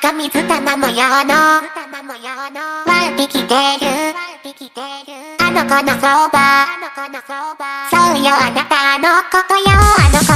た水玉模様の。ワンピキてる。あの子のそばそうよあなたのことよ。あの子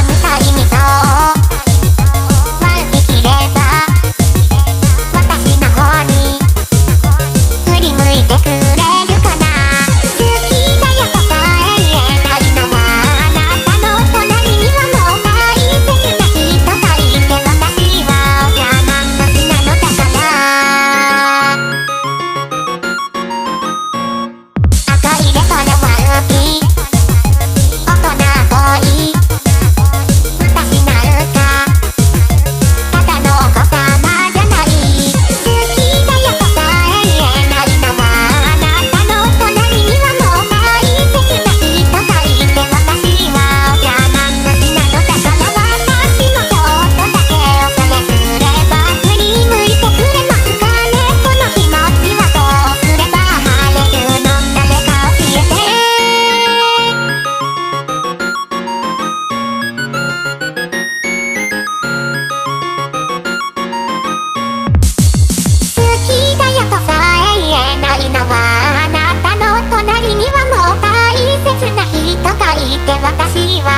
で私は